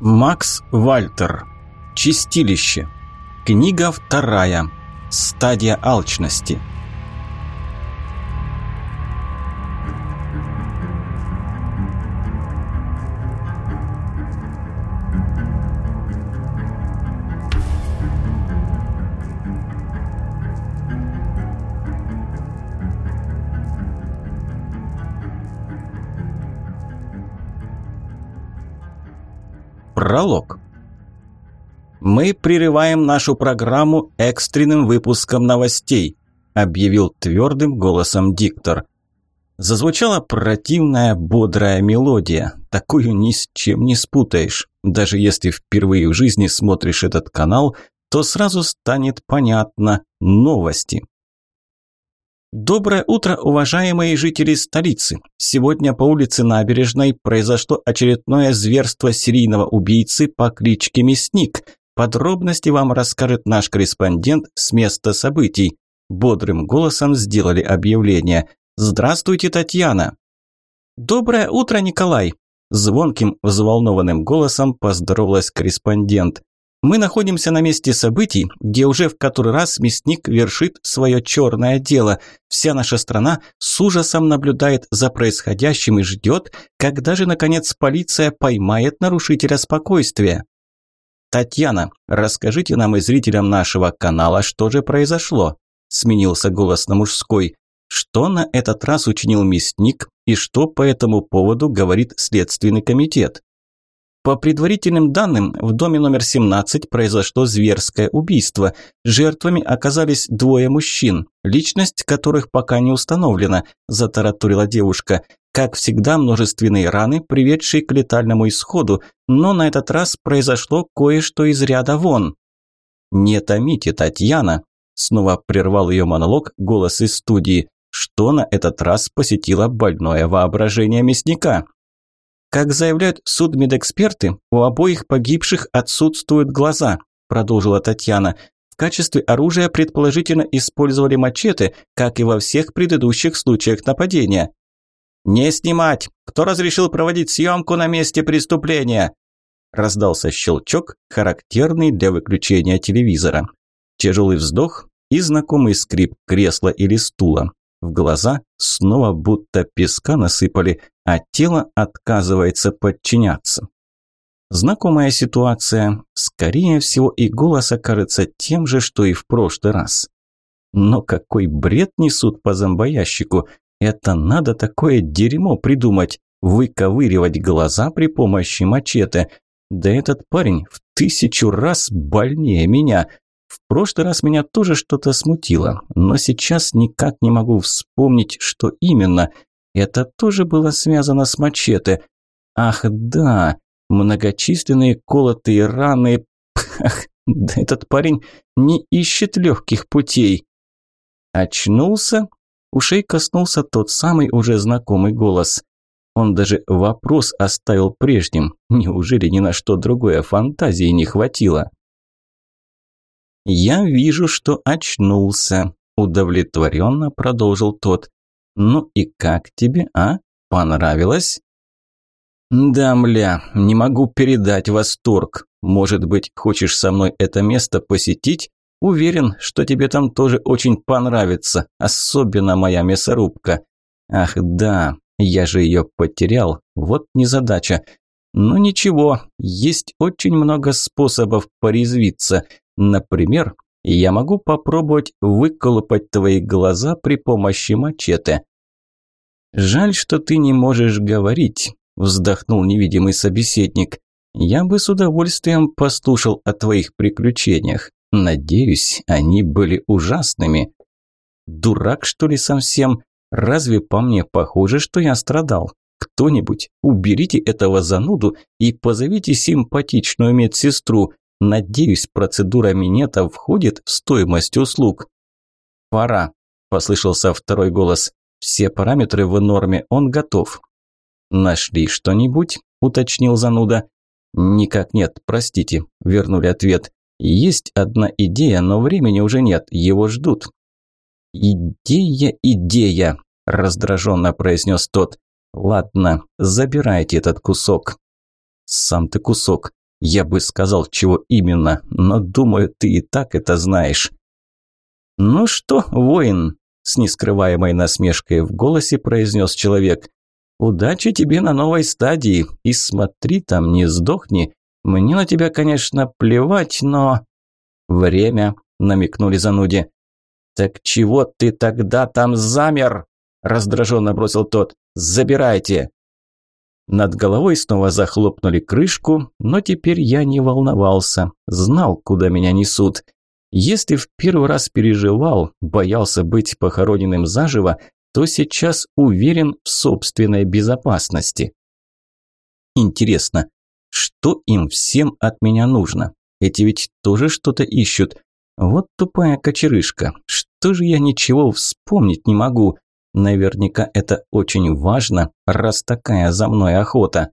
Макс Вальтер. Чистилище. Книга вторая. Стадия алчности. Пролог. «Мы прерываем нашу программу экстренным выпуском новостей», объявил твердым голосом диктор. Зазвучала противная, бодрая мелодия. Такую ни с чем не спутаешь. Даже если впервые в жизни смотришь этот канал, то сразу станет понятно – новости. Доброе утро, уважаемые жители столицы. Сегодня по улице Набережной произошло очередное зверство серийного убийцы по кличке Мясник. Подробности вам расскажет наш корреспондент с места событий. Бодрым голосом сделали объявление. Здравствуйте, Татьяна. Доброе утро, Николай. Звонким, взволнованным голосом поздоровалась корреспондент. Мы находимся на месте событий, где уже в который раз мясник вершит свое черное дело. Вся наша страна с ужасом наблюдает за происходящим и ждет, когда же, наконец, полиция поймает нарушителя спокойствия. «Татьяна, расскажите нам и зрителям нашего канала, что же произошло?» Сменился голос на мужской. Что на этот раз учинил мясник и что по этому поводу говорит Следственный комитет? По предварительным данным, в доме номер 17 произошло зверское убийство. Жертвами оказались двое мужчин, личность которых пока не установлена, затараторила девушка. Как всегда, множественные раны, приведшие к летальному исходу, но на этот раз произошло кое-что из ряда вон. «Не томите, Татьяна!» – снова прервал ее монолог голос из студии. Что на этот раз посетило больное воображение мясника? Как заявляют судмедэксперты, у обоих погибших отсутствуют глаза, продолжила Татьяна. В качестве оружия предположительно использовали мачете, как и во всех предыдущих случаях нападения. «Не снимать! Кто разрешил проводить съемку на месте преступления?» Раздался щелчок, характерный для выключения телевизора. Тяжелый вздох и знакомый скрип кресла или стула. В глаза снова будто песка насыпали, а тело отказывается подчиняться. Знакомая ситуация. Скорее всего, и голос окажется тем же, что и в прошлый раз. Но какой бред несут по зомбоящику. Это надо такое дерьмо придумать. Выковыривать глаза при помощи мачете. Да этот парень в тысячу раз больнее меня. Прошлый раз меня тоже что-то смутило, но сейчас никак не могу вспомнить, что именно. Это тоже было связано с мачете. Ах, да, многочисленные колотые раны. Ах, да этот парень не ищет легких путей. Очнулся? Ушей коснулся тот самый уже знакомый голос. Он даже вопрос оставил прежним. Неужели ни на что другое фантазии не хватило? «Я вижу, что очнулся», – удовлетворенно продолжил тот. «Ну и как тебе, а? Понравилось?» «Да, мля, не могу передать восторг. Может быть, хочешь со мной это место посетить? Уверен, что тебе там тоже очень понравится, особенно моя мясорубка. Ах да, я же ее потерял, вот незадача. Но ничего, есть очень много способов порезвиться. Например, я могу попробовать выколупать твои глаза при помощи мачете. Жаль, что ты не можешь говорить, вздохнул невидимый собеседник. Я бы с удовольствием послушал о твоих приключениях. Надеюсь, они были ужасными. Дурак, что ли, совсем? Разве по мне похоже, что я страдал? Кто-нибудь, уберите этого зануду и позовите симпатичную медсестру. Надеюсь, процедура минета входит в стоимость услуг. Пора, послышался второй голос. Все параметры в норме, он готов. Нашли что-нибудь? уточнил зануда. Никак нет, простите, вернули ответ. Есть одна идея, но времени уже нет, его ждут. Идея, идея, раздраженно произнес тот. Ладно, забирайте этот кусок. Сам ты кусок. Я бы сказал, чего именно, но думаю, ты и так это знаешь. Ну что, воин, с нескрываемой насмешкой в голосе произнес человек. Удачи тебе на новой стадии и смотри там, не сдохни. Мне на тебя, конечно, плевать, но... Время, намекнули зануде. Так чего ты тогда там замер? Раздраженно бросил тот. Забирайте. Над головой снова захлопнули крышку, но теперь я не волновался, знал, куда меня несут. Если в первый раз переживал, боялся быть похороненным заживо, то сейчас уверен в собственной безопасности. Интересно, что им всем от меня нужно? Эти ведь тоже что-то ищут. Вот тупая кочерышка. Что же я ничего вспомнить не могу? Наверняка это очень важно, раз такая за мной охота.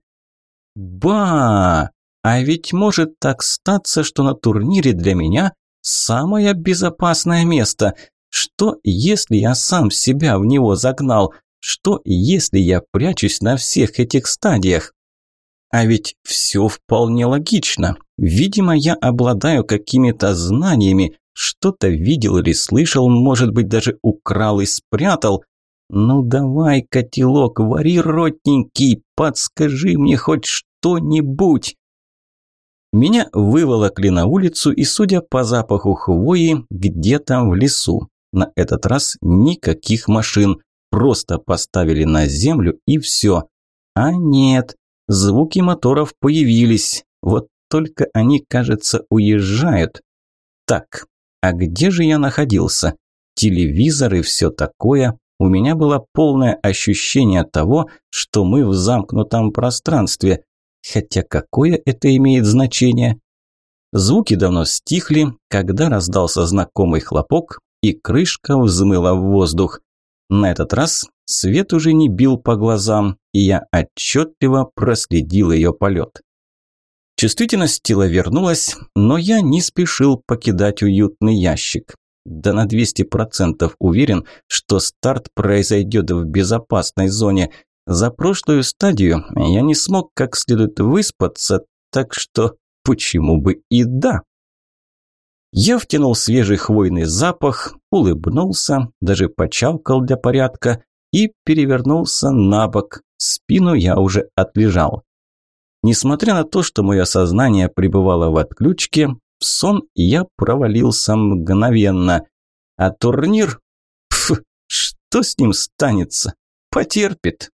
Ба! А ведь может так статься, что на турнире для меня самое безопасное место. Что, если я сам себя в него загнал? Что, если я прячусь на всех этих стадиях? А ведь все вполне логично. Видимо, я обладаю какими-то знаниями, что-то видел или слышал, может быть, даже украл и спрятал. «Ну давай, котелок, вари ротненький, подскажи мне хоть что-нибудь!» Меня выволокли на улицу и, судя по запаху хвои, где-то в лесу. На этот раз никаких машин, просто поставили на землю и все. А нет, звуки моторов появились, вот только они, кажется, уезжают. Так, а где же я находился? Телевизор и все такое, у меня было полное ощущение того, что мы в замкнутом пространстве. Хотя какое это имеет значение? Звуки давно стихли, когда раздался знакомый хлопок, и крышка взмыла в воздух. На этот раз свет уже не бил по глазам, и я отчетливо проследил ее полет. Чувствительность тела вернулась, но я не спешил покидать уютный ящик да на 200% уверен, что старт произойдет в безопасной зоне. За прошлую стадию я не смог как следует выспаться, так что почему бы и да? Я втянул свежий хвойный запах, улыбнулся, даже почавкал для порядка и перевернулся на бок. Спину я уже отлежал. Несмотря на то, что мое сознание пребывало в отключке, в сон я провалился мгновенно. А турнир? Пф, что с ним станется? Потерпит.